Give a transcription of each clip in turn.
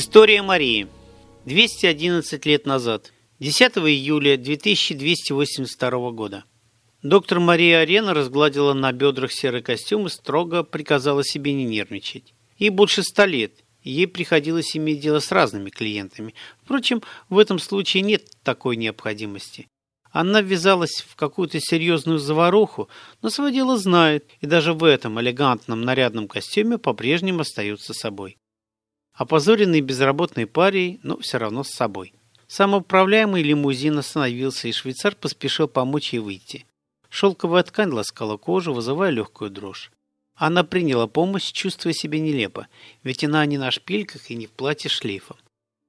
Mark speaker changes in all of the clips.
Speaker 1: История Марии. 211 лет назад. 10 июля 2282 года. Доктор Мария Арена разгладила на бедрах серый костюм и строго приказала себе не нервничать. Ей больше ста лет, и ей приходилось иметь дело с разными клиентами. Впрочем, в этом случае нет такой необходимости. Она ввязалась в какую-то серьезную заваруху, но свое дело знает, и даже в этом элегантном нарядном костюме по-прежнему остается собой опозоренный безработной парей, но все равно с собой. Самоуправляемый лимузин остановился, и швейцар поспешил помочь ей выйти. Шелковая ткань ласкала кожу, вызывая легкую дрожь. Она приняла помощь, чувствуя себя нелепо, ведь она не на шпильках и не в платье шлейфом.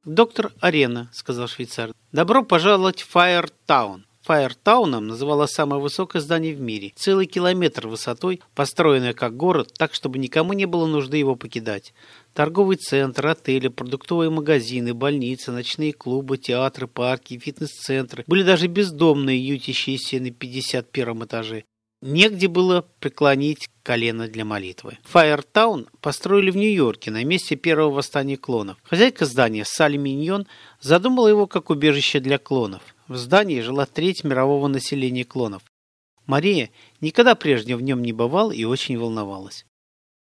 Speaker 1: «Доктор Арена», — сказал швейцар, — «добро пожаловать в Фаертаун». Фаертауном называлось самое высокое здание в мире, целый километр высотой, построенное как город, так, чтобы никому не было нужды его покидать. Торговый центр, отели, продуктовые магазины, больницы, ночные клубы, театры, парки, фитнес-центры. Были даже бездомные, ютящиеся на 51 этаже. Негде было преклонить колено для молитвы. Фаертаун построили в Нью-Йорке на месте первого восстания клонов. Хозяйка здания Салли Миньон задумала его как убежище для клонов. В здании жила треть мирового населения клонов. Мария никогда прежде в нем не бывала и очень волновалась.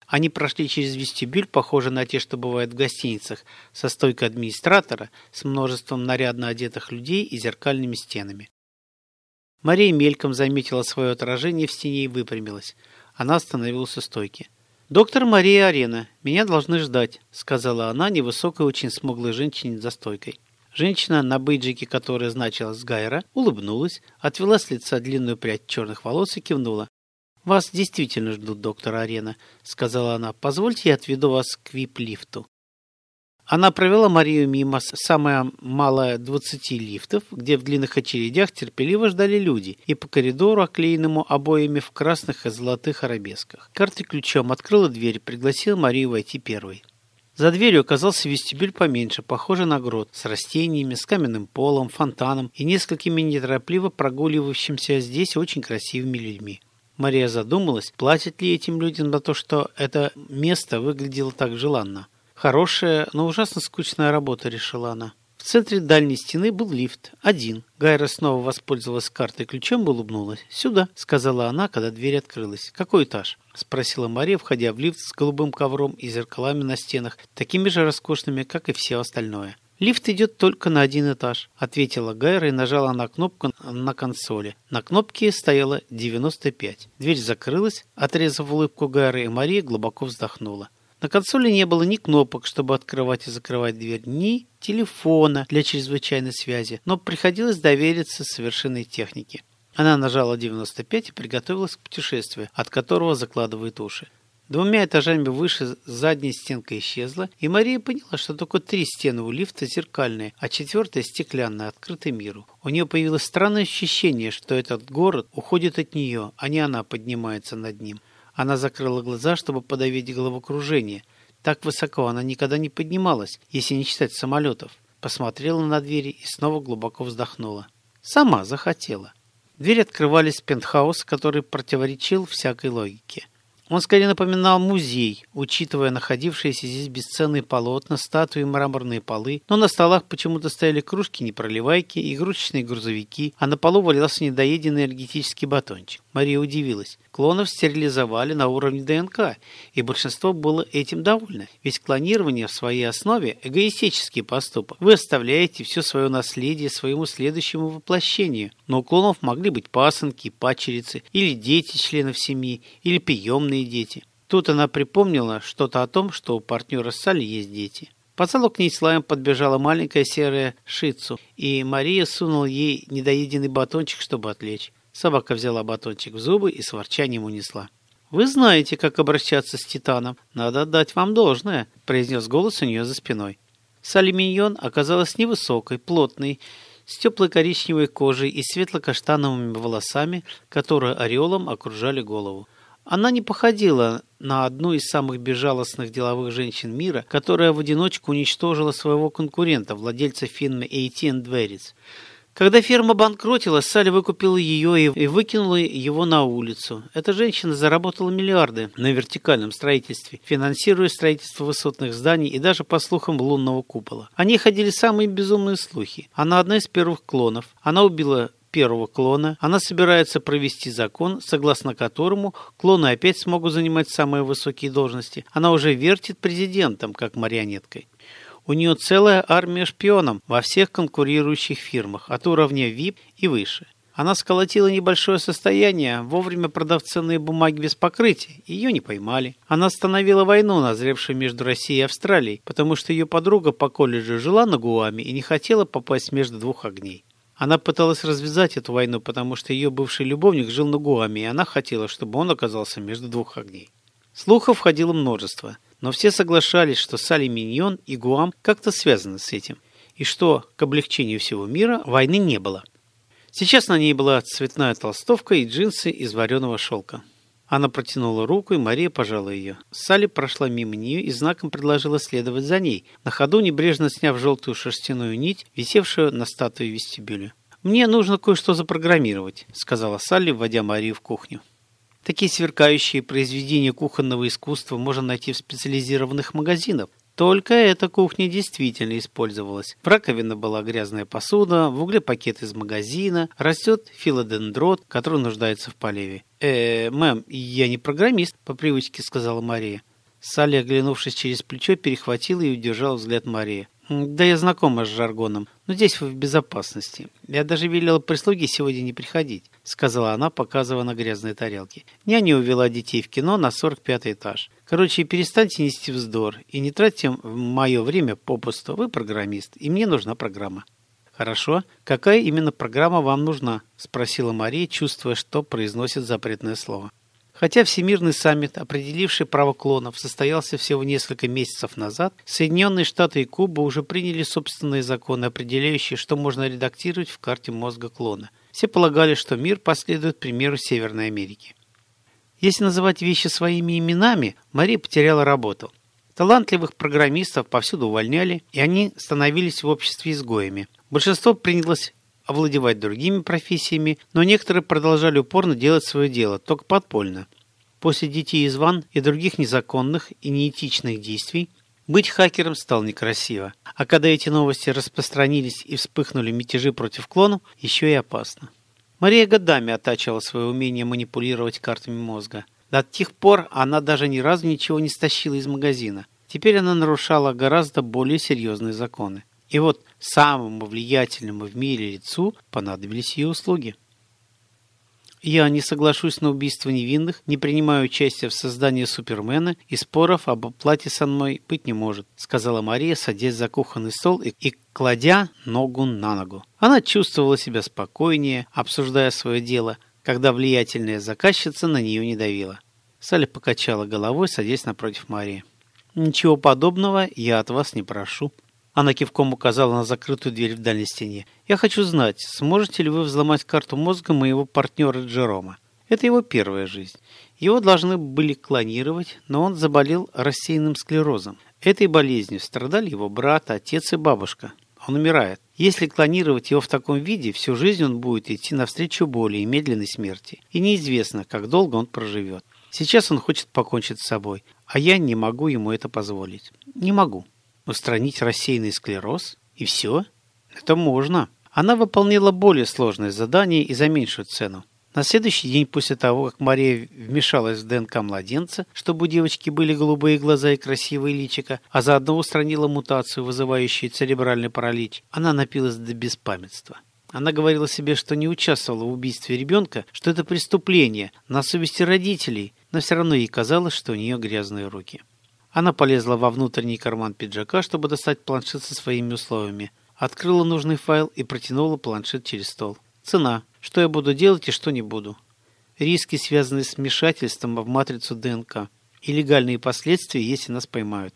Speaker 1: Они прошли через вестибюль, похожий на те, что бывают в гостиницах, со стойкой администратора, с множеством нарядно одетых людей и зеркальными стенами. Мария мельком заметила свое отражение в стене и выпрямилась. Она остановилась у стойки. «Доктор Мария Арена, меня должны ждать», — сказала она невысокой, очень смуглой женщине за стойкой. Женщина на бейджике, которая значилась Гайра, улыбнулась, отвела с лица длинную прядь черных волос и кивнула. «Вас действительно ждут, доктор Арена», — сказала она. «Позвольте, я отведу вас к вип-лифту». Она провела Марию мимо самое малое двадцати лифтов, где в длинных очередях терпеливо ждали люди, и по коридору, оклеенному обоями в красных и золотых арабесках. Картой ключом открыла дверь, пригласила Марию войти первой. За дверью оказался вестибюль поменьше, похожий на грот, с растениями, с каменным полом, фонтаном и несколькими неторопливо прогуливающимся здесь очень красивыми людьми. Мария задумалась, платят ли этим людям за то, что это место выглядело так желанно. Хорошая, но ужасно скучная работа, решила она. В центре дальней стены был лифт. Один. Гайра снова воспользовалась картой ключом и улыбнулась. «Сюда», — сказала она, когда дверь открылась. «Какой этаж?» — спросила Мария, входя в лифт с голубым ковром и зеркалами на стенах, такими же роскошными, как и все остальное. «Лифт идет только на один этаж», — ответила Гайра и нажала на кнопку на консоли. На кнопке стояло 95. Дверь закрылась, отрезав улыбку Гайры, и Мария глубоко вздохнула. На консоли не было ни кнопок, чтобы открывать и закрывать дверь, ни телефона для чрезвычайной связи, но приходилось довериться совершенной технике. Она нажала 95 и приготовилась к путешествию, от которого закладывает уши. Двумя этажами выше задняя стенка исчезла, и Мария поняла, что только три стены у лифта зеркальные, а четвертая стеклянная, открыта миру. У нее появилось странное ощущение, что этот город уходит от нее, а не она поднимается над ним. Она закрыла глаза, чтобы подавить головокружение. Так высоко она никогда не поднималась, если не считать самолетов. Посмотрела на двери и снова глубоко вздохнула. Сама захотела. Двери открывались в пентхаус, который противоречил всякой логике. Он скорее напоминал музей, учитывая находившиеся здесь бесценные полотна, статуи мраморные полы, но на столах почему-то стояли кружки-непроливайки, игрушечные грузовики, а на полу валялся недоеденный энергетический батончик. Мария удивилась. Клонов стерилизовали на уровне ДНК, и большинство было этим довольно, ведь клонирование в своей основе – эгоистический поступок. Вы оставляете все свое наследие своему следующему воплощению, но у клонов могли быть пасынки, пачерицы, или дети членов семьи, или приемные дети. Тут она припомнила что-то о том, что у партнера Салли есть дети. По залу к ней слаем подбежала маленькая серая шицу, и Мария сунула ей недоеденный батончик, чтобы отвлечь. Собака взяла батончик в зубы и с ворчанием унесла. «Вы знаете, как обращаться с Титаном. Надо отдать вам должное», – произнес голос у нее за спиной. Салли Миньон оказалась невысокой, плотной, с теплой коричневой кожей и светло-каштановыми волосами, которые ореолом окружали голову. Она не походила на одну из самых безжалостных деловых женщин мира, которая в одиночку уничтожила своего конкурента, владельца фирмы AT&T Когда фирма банкротила, Салли выкупила ее и выкинула его на улицу. Эта женщина заработала миллиарды на вертикальном строительстве, финансируя строительство высотных зданий и даже, по слухам, лунного купола. О ней ходили самые безумные слухи. Она одна из первых клонов. Она убила первого клона, она собирается провести закон, согласно которому клоны опять смогут занимать самые высокие должности. Она уже вертит президентом, как марионеткой. У нее целая армия шпионов во всех конкурирующих фирмах, от уровня VIP и выше. Она сколотила небольшое состояние, вовремя продав ценные бумаги без покрытия, ее не поймали. Она остановила войну, назревшую между Россией и Австралией, потому что ее подруга по колледжу жила на Гуаме и не хотела попасть между двух огней. Она пыталась развязать эту войну, потому что ее бывший любовник жил на Гуаме, и она хотела, чтобы он оказался между двух огней. Слухов ходило множество, но все соглашались, что Салли Миньон и Гуам как-то связаны с этим, и что, к облегчению всего мира, войны не было. Сейчас на ней была цветная толстовка и джинсы из вареного шелка. Она протянула руку, и Мария пожала ее. Салли прошла мимо нее и знаком предложила следовать за ней, на ходу небрежно сняв желтую шерстяную нить, висевшую на статуе вестибюля. «Мне нужно кое-что запрограммировать», — сказала Салли, вводя Марию в кухню. Такие сверкающие произведения кухонного искусства можно найти в специализированных магазинах, только эта кухня действительно использовалась. В раковине была грязная посуда, в угле пакет из магазина, растет филодендрот, который нуждается в поливе. э мэм, я не программист», — по привычке сказала Мария. Салли, оглянувшись через плечо, перехватила и удержала взгляд Марии. Да я знакома с жаргоном, но здесь вы в безопасности. Я даже велела прислуге сегодня не приходить, сказала она, показывая на грязные тарелки. Няня увела детей в кино на 45 этаж. Короче, перестаньте нести вздор и не тратьте мое время попусту. Вы программист, и мне нужна программа. Хорошо. Какая именно программа вам нужна? спросила Мария, чувствуя, что произносит запретное слово. Хотя Всемирный саммит, определивший право клонов, состоялся всего несколько месяцев назад, Соединенные Штаты и Куба уже приняли собственные законы, определяющие, что можно редактировать в карте мозга клона. Все полагали, что мир последует примеру Северной Америки. Если называть вещи своими именами, Мария потеряла работу. Талантливых программистов повсюду увольняли, и они становились в обществе изгоями. Большинство принялось овладевать другими профессиями, но некоторые продолжали упорно делать свое дело, только подпольно. После детей из ван и других незаконных и неэтичных действий быть хакером стало некрасиво. А когда эти новости распространились и вспыхнули мятежи против клонов, еще и опасно. Мария годами оттачивала свое умение манипулировать картами мозга. До тех пор она даже ни разу ничего не стащила из магазина. Теперь она нарушала гораздо более серьезные законы. И вот самому влиятельному в мире лицу понадобились ее услуги. Я не соглашусь на убийство невинных, не принимаю участия в создании Супермена и споров об оплате со мной быть не может, сказала Мария, садясь за кухонный стол и, и кладя ногу на ногу. Она чувствовала себя спокойнее, обсуждая свое дело, когда влиятельная заказчица на нее не давила. Салли покачала головой, садясь напротив Марии. «Ничего подобного я от вас не прошу», она кивком указала на закрытую дверь в дальней стене. «Я хочу знать, сможете ли вы взломать карту мозга моего партнера Джерома? Это его первая жизнь. Его должны были клонировать, но он заболел рассеянным склерозом. Этой болезнью страдали его брат, отец и бабушка. Он умирает. Если клонировать его в таком виде, всю жизнь он будет идти навстречу боли и медленной смерти. И неизвестно, как долго он проживет. Сейчас он хочет покончить с собой, а я не могу ему это позволить. Не могу устранить рассеянный склероз, и все? Это можно. Она выполнила более сложное задание и за меньшую цену. На следующий день после того, как Мария вмешалась в ДНК младенца, чтобы у девочки были голубые глаза и красивые личико, а заодно устранила мутацию, вызывающую церебральный паралич, она напилась до беспамятства. Она говорила себе, что не участвовала в убийстве ребенка, что это преступление на совести родителей, но все равно ей казалось, что у нее грязные руки. Она полезла во внутренний карман пиджака, чтобы достать планшет со своими условиями. Открыла нужный файл и протянула планшет через стол. Цена. Что я буду делать и что не буду. Риски, связанные с вмешательством в матрицу ДНК. И легальные последствия, если нас поймают.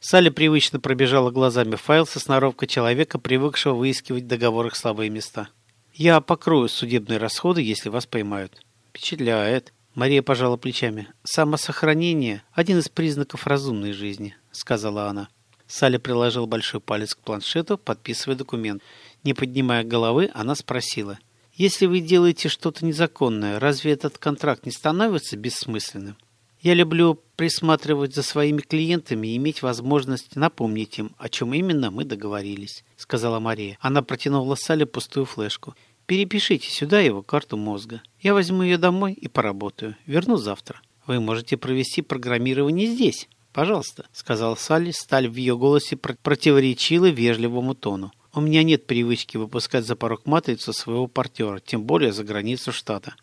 Speaker 1: Салли привычно пробежала глазами файл со сноровкой человека, привыкшего выискивать в договорах слабые места. «Я покрою судебные расходы, если вас поймают». «Впечатляет. Мария пожала плечами. «Самосохранение – один из признаков разумной жизни», – сказала она. Салли приложил большой палец к планшету, подписывая документ. Не поднимая головы, она спросила. «Если вы делаете что-то незаконное, разве этот контракт не становится бессмысленным?» Я люблю присматривать за своими клиентами и иметь возможность напомнить им, о чем именно мы договорились», — сказала Мария. Она протянула Сале пустую флешку. «Перепишите сюда его карту мозга. Я возьму ее домой и поработаю. Верну завтра. Вы можете провести программирование здесь. Пожалуйста», — сказала Салли. Сталь в ее голосе противоречила вежливому тону. «У меня нет привычки выпускать за порог матрицу своего партнера, тем более за границу штата».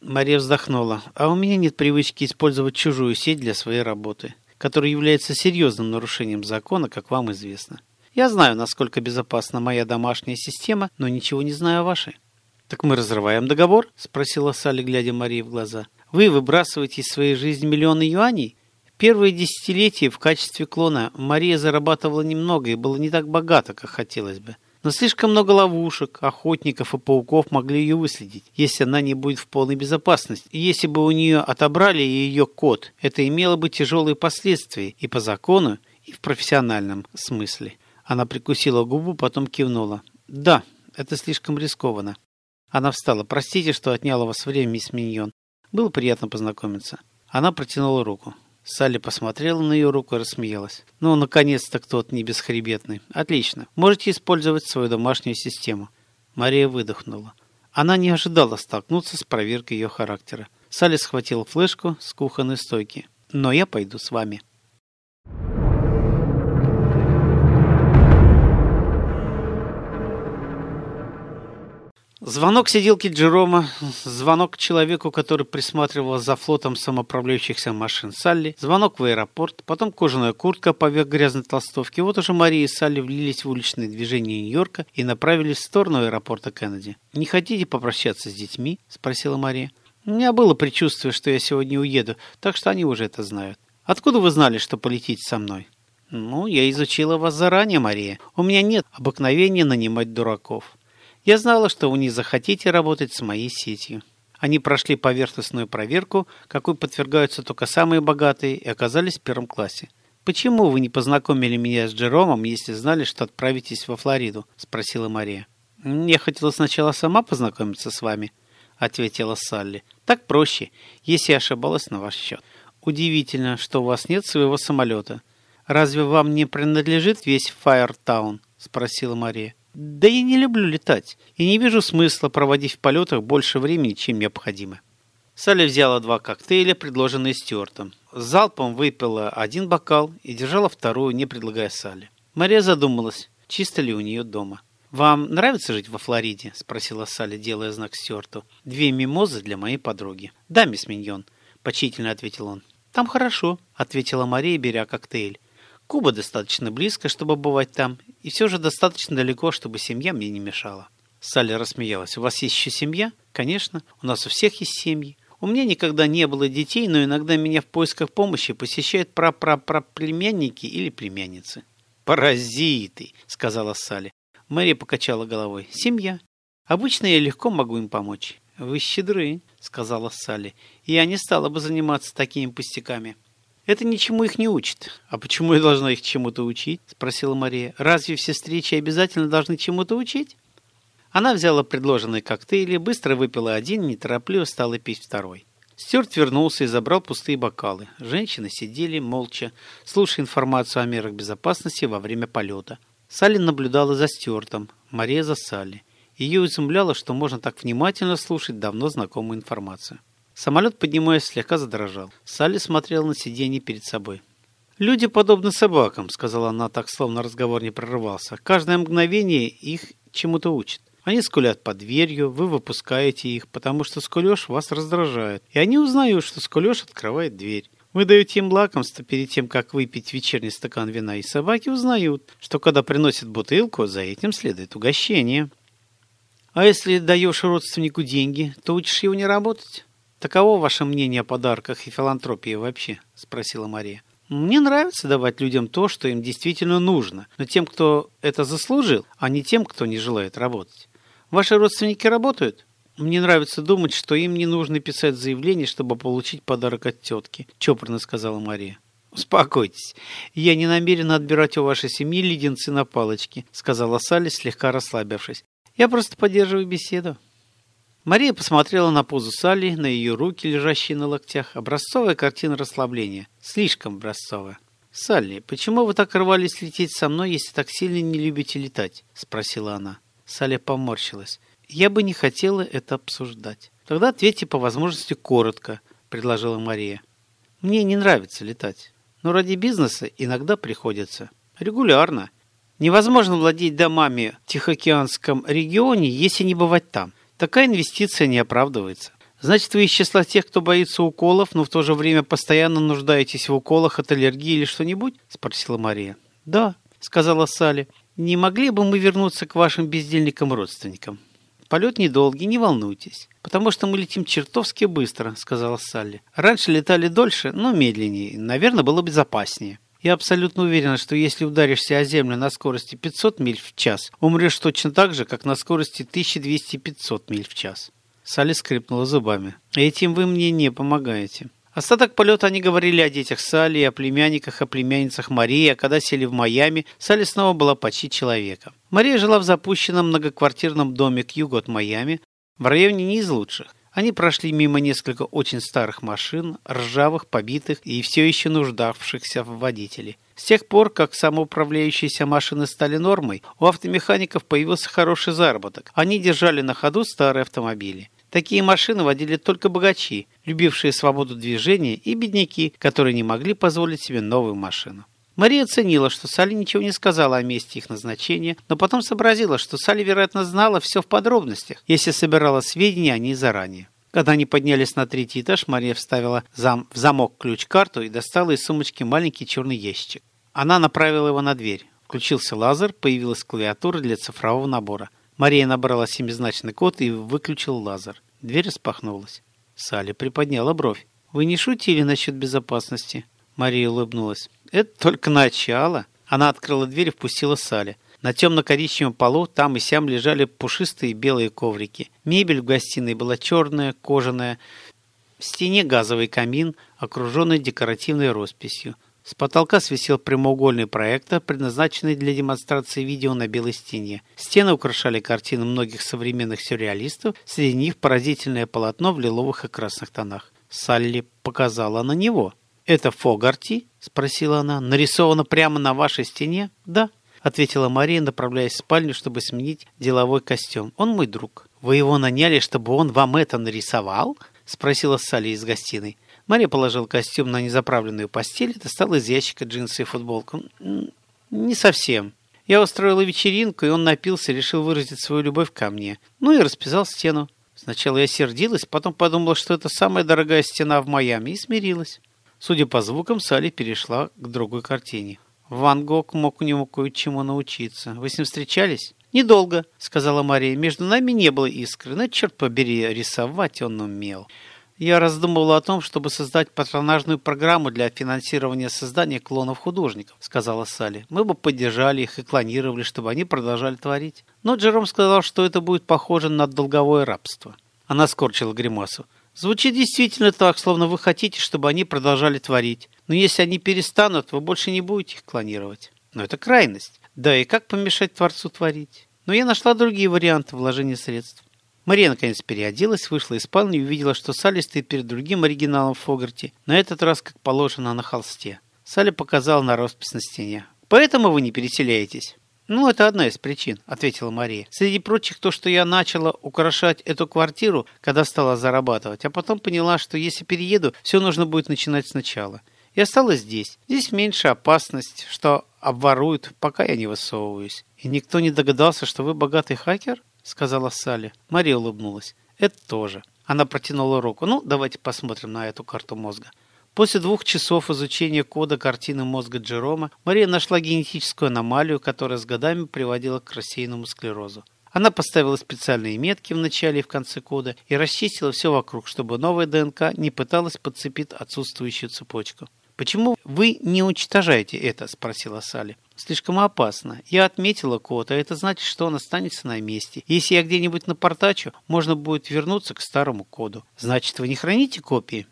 Speaker 1: Мария вздохнула. А у меня нет привычки использовать чужую сеть для своей работы, которая является серьезным нарушением закона, как вам известно. Я знаю, насколько безопасна моя домашняя система, но ничего не знаю о вашей. «Так мы разрываем договор?» – спросила Салли, глядя Марии в глаза. «Вы выбрасываете из своей жизни миллионы юаней? Первые десятилетия в качестве клона Мария зарабатывала немного и была не так богата, как хотелось бы. Но слишком много ловушек, охотников и пауков могли ее выследить, если она не будет в полной безопасности. И если бы у нее отобрали ее код, это имело бы тяжелые последствия и по закону, и в профессиональном смысле. Она прикусила губу, потом кивнула. «Да, это слишком рискованно». Она встала. «Простите, что отняла вас время, мисс Миньон. Было приятно познакомиться». Она протянула руку. Салли посмотрела на ее руку и рассмеялась. «Ну, наконец-то кто-то не бесхребетный. Отлично. Можете использовать свою домашнюю систему». Мария выдохнула. Она не ожидала столкнуться с проверкой ее характера. Салли схватила флешку с кухонной стойки. «Но я пойду с вами». Звонок сиделки Джерома, звонок человеку, который присматривал за флотом самоуправляющихся машин Салли, звонок в аэропорт, потом кожаная куртка поверх грязной толстовки. Вот уже Мария и Салли влились в уличные движения Нью-Йорка и направились в сторону аэропорта Кеннеди. «Не хотите попрощаться с детьми?» – спросила Мария. «У меня было предчувствие, что я сегодня уеду, так что они уже это знают. Откуда вы знали, что полетите со мной?» «Ну, я изучила вас заранее, Мария. У меня нет обыкновения нанимать дураков». Я знала, что вы не захотите работать с моей сетью. Они прошли поверхностную проверку, какой подвергаются только самые богатые, и оказались в первом классе. «Почему вы не познакомили меня с Джеромом, если знали, что отправитесь во Флориду?» – спросила Мария. «Я хотела сначала сама познакомиться с вами», – ответила Салли. «Так проще, если я ошибалась на ваш счет. Удивительно, что у вас нет своего самолета. Разве вам не принадлежит весь Файртаун?» – спросила Мария. Да я не люблю летать и не вижу смысла проводить в полетах больше времени, чем необходимо. Салли взяла два коктейля, предложенные Стюартом. Залпом выпила один бокал и держала вторую, не предлагая Салли. Мария задумалась, чисто ли у нее дома. «Вам нравится жить во Флориде?» – спросила Салли, делая знак Стюарту. «Две мимозы для моей подруги». «Да, мисс Миньон», – почтительно ответил он. «Там хорошо», – ответила Мария, беря коктейль. Куба достаточно близко, чтобы бывать там, и все же достаточно далеко, чтобы семья мне не мешала. Салли рассмеялась. «У вас есть еще семья?» «Конечно. У нас у всех есть семьи. У меня никогда не было детей, но иногда меня в поисках помощи посещают прапраплемянники или племянницы». «Паразиты!» — сказала Салли. Мэри покачала головой. «Семья. Обычно я легко могу им помочь». «Вы щедры», — сказала Салли. «Я не стала бы заниматься такими пустяками». Это ничему их не учит. А почему я должна их чему-то учить? Спросила Мария. Разве все встречи обязательно должны чему-то учить? Она взяла предложенные коктейли, быстро выпила один, неторопливо стала пить второй. Стюарт вернулся и забрал пустые бокалы. Женщины сидели молча, слушая информацию о мерах безопасности во время полета. Салли наблюдала за Стюартом, Мария за Салли. Ее изумляло, что можно так внимательно слушать давно знакомую информацию. Самолет, поднимаясь, слегка задрожал. Салли смотрел на сиденье перед собой. «Люди подобны собакам», — сказала она так, словно разговор не прерывался. «Каждое мгновение их чему-то учит. Они скулят под дверью, вы выпускаете их, потому что скулеж вас раздражает. И они узнают, что скулеж открывает дверь. Вы даете им лакомство перед тем, как выпить вечерний стакан вина, и собаки узнают, что когда приносят бутылку, за этим следует угощение. А если даешь родственнику деньги, то учишь его не работать. «Таково ваше мнение о подарках и филантропии вообще?» – спросила Мария. «Мне нравится давать людям то, что им действительно нужно, но тем, кто это заслужил, а не тем, кто не желает работать. Ваши родственники работают?» «Мне нравится думать, что им не нужно писать заявление, чтобы получить подарок от тетки», – чопорно сказала Мария. «Успокойтесь. Я не намерена отбирать у вашей семьи леденцы на палочке», сказала Салли, слегка расслабившись. «Я просто поддерживаю беседу». Мария посмотрела на позу Салли, на ее руки, лежащие на локтях. Образцовая картина расслабления. Слишком образцовая. «Салли, почему вы так рвались лететь со мной, если так сильно не любите летать?» – спросила она. Салли поморщилась. «Я бы не хотела это обсуждать». «Тогда ответьте по возможности коротко», – предложила Мария. «Мне не нравится летать, но ради бизнеса иногда приходится. Регулярно. Невозможно владеть домами в Тихоокеанском регионе, если не бывать там. Такая инвестиция не оправдывается. Значит, вы из числа тех, кто боится уколов, но в то же время постоянно нуждаетесь в уколах от аллергии или что-нибудь? Спросила Мария. Да, сказала Салли. Не могли бы мы вернуться к вашим бездельникам-родственникам? Полет недолгий, не волнуйтесь. Потому что мы летим чертовски быстро, сказала Салли. Раньше летали дольше, но медленнее. Наверное, было безопаснее. Я абсолютно уверена, что если ударишься о землю на скорости 500 миль в час, умрешь точно так же, как на скорости 1200-500 миль в час. Салли скрипнула зубами. Этим вы мне не помогаете. Остаток полета они говорили о детях Салли, о племянниках, о племянницах Марии, а когда сели в Майами, Салли снова была почти человеком. Мария жила в запущенном многоквартирном доме к югу от Майами, в районе не из лучших. Они прошли мимо несколько очень старых машин, ржавых, побитых и все еще нуждавшихся в водителе. С тех пор, как самоуправляющиеся машины стали нормой, у автомехаников появился хороший заработок. Они держали на ходу старые автомобили. Такие машины водили только богачи, любившие свободу движения, и бедняки, которые не могли позволить себе новую машину. Мария оценила, что Салли ничего не сказала о месте их назначения, но потом сообразила, что Салли, вероятно, знала все в подробностях, если собирала сведения о ней заранее. Когда они поднялись на третий этаж, Мария вставила зам в замок ключ-карту и достала из сумочки маленький черный ящик. Она направила его на дверь. Включился лазер, появилась клавиатура для цифрового набора. Мария набрала семизначный код и выключил лазер. Дверь распахнулась. Салли приподняла бровь. «Вы не шутили насчет безопасности?» Мария улыбнулась. Это только начало. Она открыла дверь и впустила Салли. На темно-коричневом полу там и сям лежали пушистые белые коврики. Мебель в гостиной была черная, кожаная. В стене газовый камин, окруженный декоративной росписью. С потолка свисел прямоугольный проектор, предназначенный для демонстрации видео на белой стене. Стены украшали картины многих современных сюрреалистов, среди них поразительное полотно в лиловых и красных тонах. Салли показала на него. «Это Фогарти?» – спросила она. «Нарисовано прямо на вашей стене?» «Да», – ответила Мария, направляясь в спальню, чтобы сменить деловой костюм. «Он мой друг». «Вы его наняли, чтобы он вам это нарисовал?» – спросила Салли из гостиной. Мария положила костюм на незаправленную постель и достала из ящика джинсы и футболку. «Не совсем. Я устроила вечеринку, и он напился, решил выразить свою любовь ко мне. Ну и расписал стену. Сначала я сердилась, потом подумала, что это самая дорогая стена в Майами, и смирилась. Судя по звукам, Салли перешла к другой картине. Ван Гог мог у него кое-чему научиться. Вы с ним встречались? Недолго, сказала Мария. Между нами не было искры, но, черт побери, рисовать он умел. Я раздумывала о том, чтобы создать патронажную программу для финансирования создания клонов художников, сказала Салли. Мы бы поддержали их и клонировали, чтобы они продолжали творить. Но Джером сказал, что это будет похоже на долговое рабство. Она скорчила гримасу. Звучит действительно так, словно вы хотите, чтобы они продолжали творить. Но если они перестанут, вы больше не будете их клонировать. Но это крайность. Да и как помешать Творцу творить? Но я нашла другие варианты вложения средств. Мария наконец переоделась, вышла из спальни и увидела, что Салли стоит перед другим оригиналом Фогарти, на этот раз, как положено, на холсте. Салли показала на роспись на стене. «Поэтому вы не переселяетесь?» «Ну, это одна из причин», — ответила Мария. «Среди прочих то, что я начала украшать эту квартиру, когда стала зарабатывать, а потом поняла, что если перееду, все нужно будет начинать сначала. Я осталась здесь. Здесь меньше опасность, что обворуют, пока я не высовываюсь. И никто не догадался, что вы богатый хакер?» — сказала Салли. Мария улыбнулась. «Это тоже». Она протянула руку. «Ну, давайте посмотрим на эту карту мозга». После двух часов изучения кода картины мозга Джерома Мария нашла генетическую аномалию, которая с годами приводила к рассеянному склерозу. Она поставила специальные метки в начале и в конце кода и расчистила все вокруг, чтобы новая ДНК не пыталась подцепить отсутствующую цепочку. «Почему вы не уничтожаете это?» – спросила Салли. «Слишком опасно. Я отметила код, а это значит, что он останется на месте. Если я где-нибудь напортачу, можно будет вернуться к старому коду. Значит, вы не храните копии?»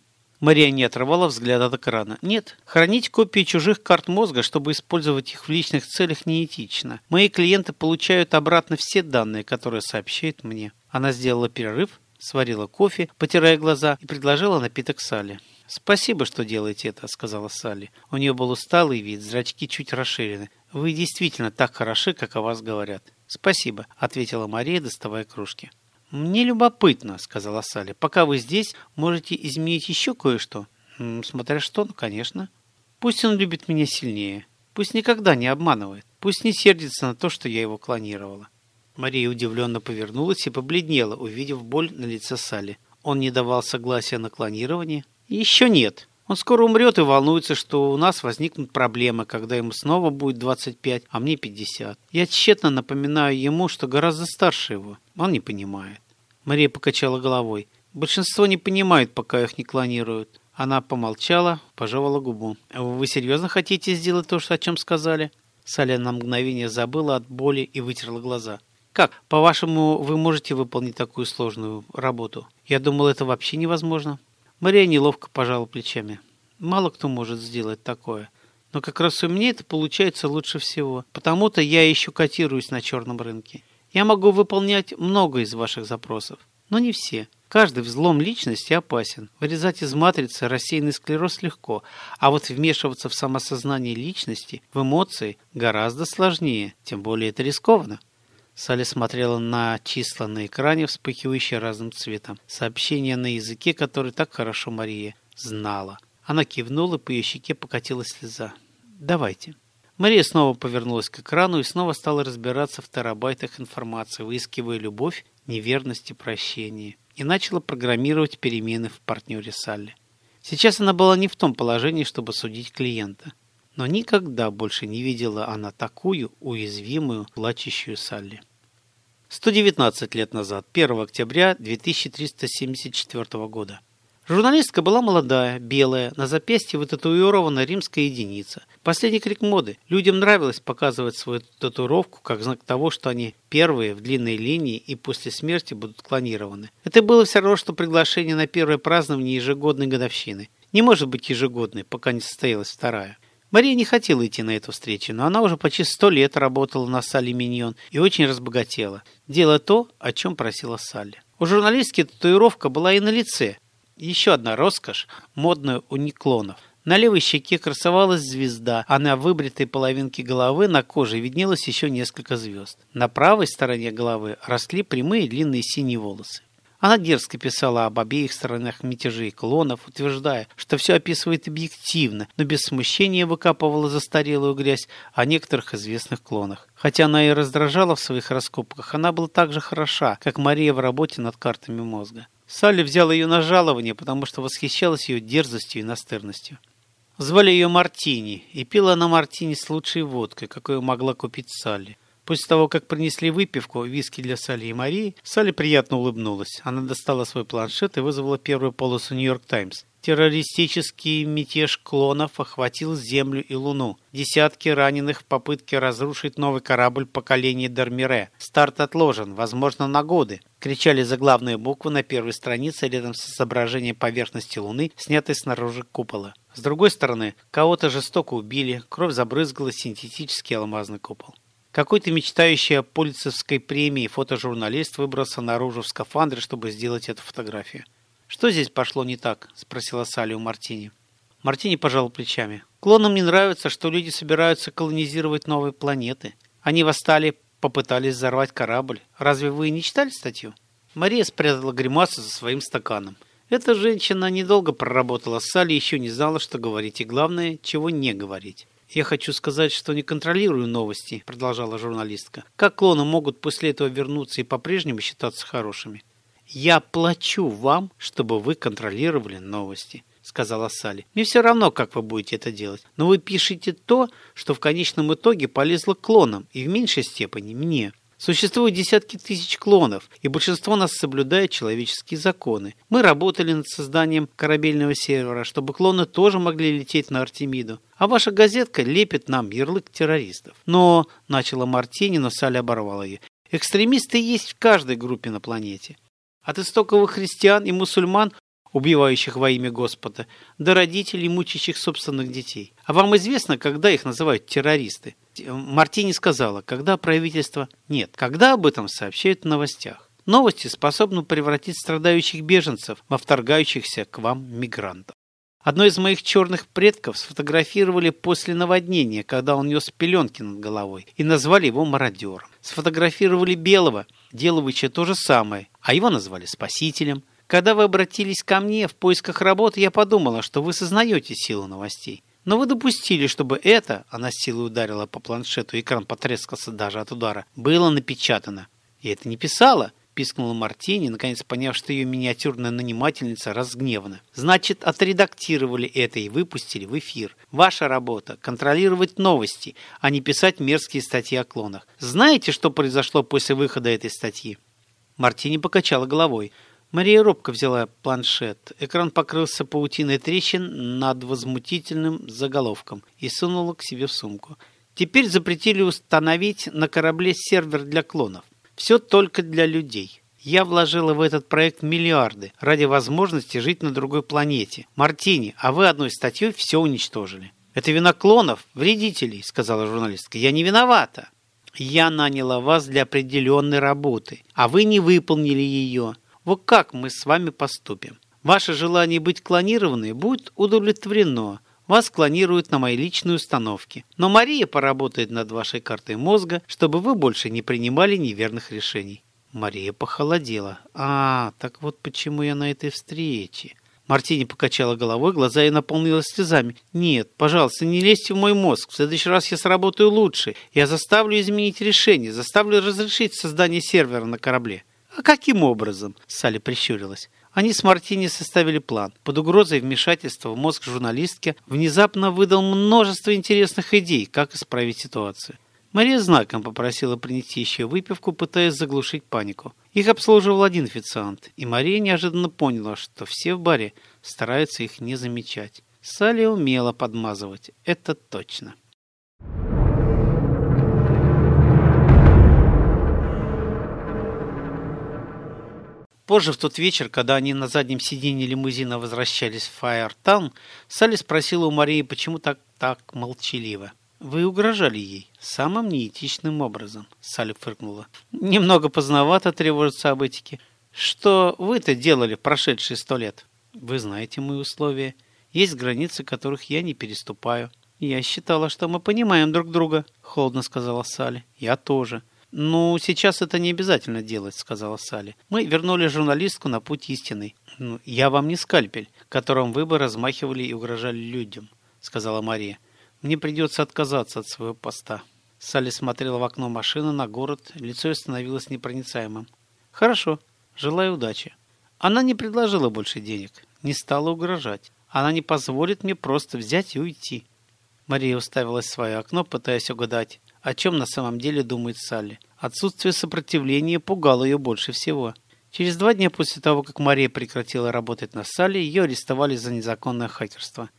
Speaker 1: Мария не отрывала взгляд от экрана. Нет, хранить копии чужих карт мозга, чтобы использовать их в личных целях, неэтично. Мои клиенты получают обратно все данные, которые сообщают мне. Она сделала перерыв, сварила кофе, потирая глаза, и предложила напиток Салли. «Спасибо, что делаете это», — сказала Салли. У нее был усталый вид, зрачки чуть расширены. «Вы действительно так хороши, как о вас говорят». «Спасибо», — ответила Мария, доставая кружки. «Мне любопытно», — сказала Салли. «Пока вы здесь, можете изменить еще кое-что?» «Смотря что, ну, конечно. Пусть он любит меня сильнее. Пусть никогда не обманывает. Пусть не сердится на то, что я его клонировала». Мария удивленно повернулась и побледнела, увидев боль на лице Салли. Он не давал согласия на клонирование? Еще нет. Он скоро умрет и волнуется, что у нас возникнут проблемы, когда ему снова будет 25, а мне 50. Я тщетно напоминаю ему, что гораздо старше его. Он не понимает. Мария покачала головой. Большинство не понимают, пока их не клонируют. Она помолчала, пожевала губу. «Вы серьезно хотите сделать то, о чем сказали?» Саля на мгновение забыла от боли и вытерла глаза. Как, по-вашему, вы можете выполнить такую сложную работу? Я думал, это вообще невозможно. Мария неловко пожала плечами. Мало кто может сделать такое. Но как раз у меня это получается лучше всего. Потому-то я еще котируюсь на черном рынке. Я могу выполнять много из ваших запросов, но не все. Каждый взлом личности опасен. Вырезать из матрицы рассеянный склероз легко, а вот вмешиваться в самосознание личности, в эмоции гораздо сложнее, тем более это рискованно. Салли смотрела на числа на экране, вспыхивающие разным цветом. Сообщение на языке, который так хорошо Мария знала. Она кивнула, по ее щеке покатилась слеза. «Давайте». Мария снова повернулась к экрану и снова стала разбираться в терабайтах информации, выискивая любовь, неверность и прощение. И начала программировать перемены в партнере Салли. Сейчас она была не в том положении, чтобы судить клиента. Но никогда больше не видела она такую уязвимую, плачущую Салли. 119 лет назад, 1 октября 2374 года. Журналистка была молодая, белая, на запястье вытатуирована римская единица. Последний крик моды. Людям нравилось показывать свою татуировку как знак того, что они первые в длинной линии и после смерти будут клонированы. Это было все равно, что приглашение на первое празднование ежегодной годовщины. Не может быть ежегодной, пока не состоялась вторая. Мария не хотела идти на эту встречу, но она уже почти сто лет работала на Салли Миньон и очень разбогатела, делая то, о чем просила Салли. У журналистки татуировка была и на лице. Еще одна роскошь, модная у неклонов. На левой щеке красовалась звезда, а на выбритой половинке головы на коже виднелось еще несколько звезд. На правой стороне головы росли прямые длинные синие волосы. Она дерзко писала об обеих сторонах мятежей клонов, утверждая, что все описывает объективно, но без смущения выкапывала застарелую грязь о некоторых известных клонах. Хотя она и раздражала в своих раскопках, она была так же хороша, как Мария в работе над картами мозга. Салли взял ее на жалование, потому что восхищалась ее дерзостью и настырностью. Звали ее Мартини, и пила она Мартини с лучшей водкой, какую могла купить Салли. После того, как принесли выпивку, виски для Салли и Марии, Салли приятно улыбнулась. Она достала свой планшет и вызвала первую полосу «Нью-Йорк Таймс». Террористический мятеж клонов охватил Землю и Луну. Десятки раненых в попытке разрушить новый корабль поколения Дармире. Старт отложен, возможно, на годы. Кричали заглавные буквы на первой странице рядом с изображением поверхности Луны, снятой снаружи купола. С другой стороны, кого-то жестоко убили, кровь забрызгала синтетический алмазный купол. Какой-то мечтающий о Пульцевской премии фотожурналист выбрался наружу в скафандре, чтобы сделать эту фотографию. «Что здесь пошло не так?» – спросила Салли у Мартини. Мартини пожал плечами. «Клонам не нравится, что люди собираются колонизировать новые планеты. Они восстали, попытались взорвать корабль. Разве вы не читали статью?» Мария спрятала гримасу за своим стаканом. Эта женщина недолго проработала с Салли и еще не знала, что говорить, и главное, чего не говорить. «Я хочу сказать, что не контролирую новости», — продолжала журналистка. «Как клоны могут после этого вернуться и по-прежнему считаться хорошими?» «Я плачу вам, чтобы вы контролировали новости», — сказала Салли. «Мне все равно, как вы будете это делать. Но вы пишете то, что в конечном итоге полезло клонам, и в меньшей степени мне». Существуют десятки тысяч клонов, и большинство нас соблюдает человеческие законы. Мы работали над созданием корабельного сервера, чтобы клоны тоже могли лететь на Артемиду. А ваша газетка лепит нам ярлык террористов. Но, начала Мартини, но Салли оборвала ее. Экстремисты есть в каждой группе на планете. От истоковых христиан и мусульман убивающих во имя Господа, до родителей, мучащих собственных детей. А вам известно, когда их называют террористы? Мартини сказала, когда правительство... Нет, когда об этом сообщают в новостях. Новости способны превратить страдающих беженцев во вторгающихся к вам мигрантов. Одно из моих черных предков сфотографировали после наводнения, когда он нес пеленки над головой, и назвали его мародером. Сфотографировали Белого, делавыча то же самое, а его назвали спасителем. Когда вы обратились ко мне в поисках работы, я подумала, что вы сознаете силу новостей. Но вы допустили, чтобы это, она с силой ударила по планшету, экран потрескался даже от удара, было напечатано. И это не писала, пискнула Мартини, наконец поняв, что ее миниатюрная нанимательница разгневана. «Значит, отредактировали это и выпустили в эфир. Ваша работа – контролировать новости, а не писать мерзкие статьи о клонах. Знаете, что произошло после выхода этой статьи?» Мартини покачала головой. Мария робко взяла планшет. Экран покрылся паутиной трещин над возмутительным заголовком и сунула к себе в сумку. Теперь запретили установить на корабле сервер для клонов. Все только для людей. Я вложила в этот проект миллиарды ради возможности жить на другой планете. Мартини, а вы одной статьей все уничтожили. Это вина клонов, вредителей, сказала журналистка. Я не виновата. Я наняла вас для определенной работы, а вы не выполнили ее. Вот как мы с вами поступим? Ваше желание быть клонированной будет удовлетворено. Вас клонируют на моей личной установке. Но Мария поработает над вашей картой мозга, чтобы вы больше не принимали неверных решений. Мария похолодела. А, так вот почему я на этой встрече. Мартини покачала головой, глаза ей наполнились слезами. «Нет, пожалуйста, не лезьте в мой мозг. В следующий раз я сработаю лучше. Я заставлю изменить решение, заставлю разрешить создание сервера на корабле». «А каким образом?» – Салли прищурилась. Они с Мартини составили план. Под угрозой вмешательства в мозг журналистки внезапно выдал множество интересных идей, как исправить ситуацию. Мария знаком попросила принести еще выпивку, пытаясь заглушить панику. Их обслуживал один официант, и Мария неожиданно поняла, что все в баре стараются их не замечать. Салли умела подмазывать, это точно. Позже, в тот вечер, когда они на заднем сиденье лимузина возвращались в Фаертаун, Салли спросила у Марии, почему так, так молчаливо. «Вы угрожали ей самым неэтичным образом», — Салли фыркнула. «Немного поздновато тревожиться об этике. Что вы-то делали в прошедшие сто лет? Вы знаете мои условия. Есть границы, которых я не переступаю». «Я считала, что мы понимаем друг друга», — холодно сказала Салли. «Я тоже». «Ну, сейчас это не обязательно делать», — сказала Салли. «Мы вернули журналистку на путь истинный. Ну, я вам не скальпель, которым вы бы размахивали и угрожали людям», — сказала Мария. «Мне придется отказаться от своего поста». Салли смотрела в окно машины на город, лицо ее становилось непроницаемым. «Хорошо, желаю удачи». Она не предложила больше денег, не стала угрожать. Она не позволит мне просто взять и уйти. Мария уставилась в свое окно, пытаясь угадать, о чем на самом деле думает Салли. Отсутствие сопротивления пугало ее больше всего. Через два дня после того, как Мария прекратила работать на Салли, ее арестовали за незаконное хакерство.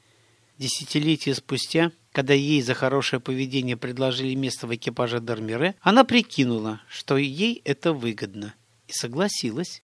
Speaker 1: Десятилетия спустя, когда ей за хорошее поведение предложили место в экипаже Дармире, она прикинула, что ей это выгодно, и согласилась.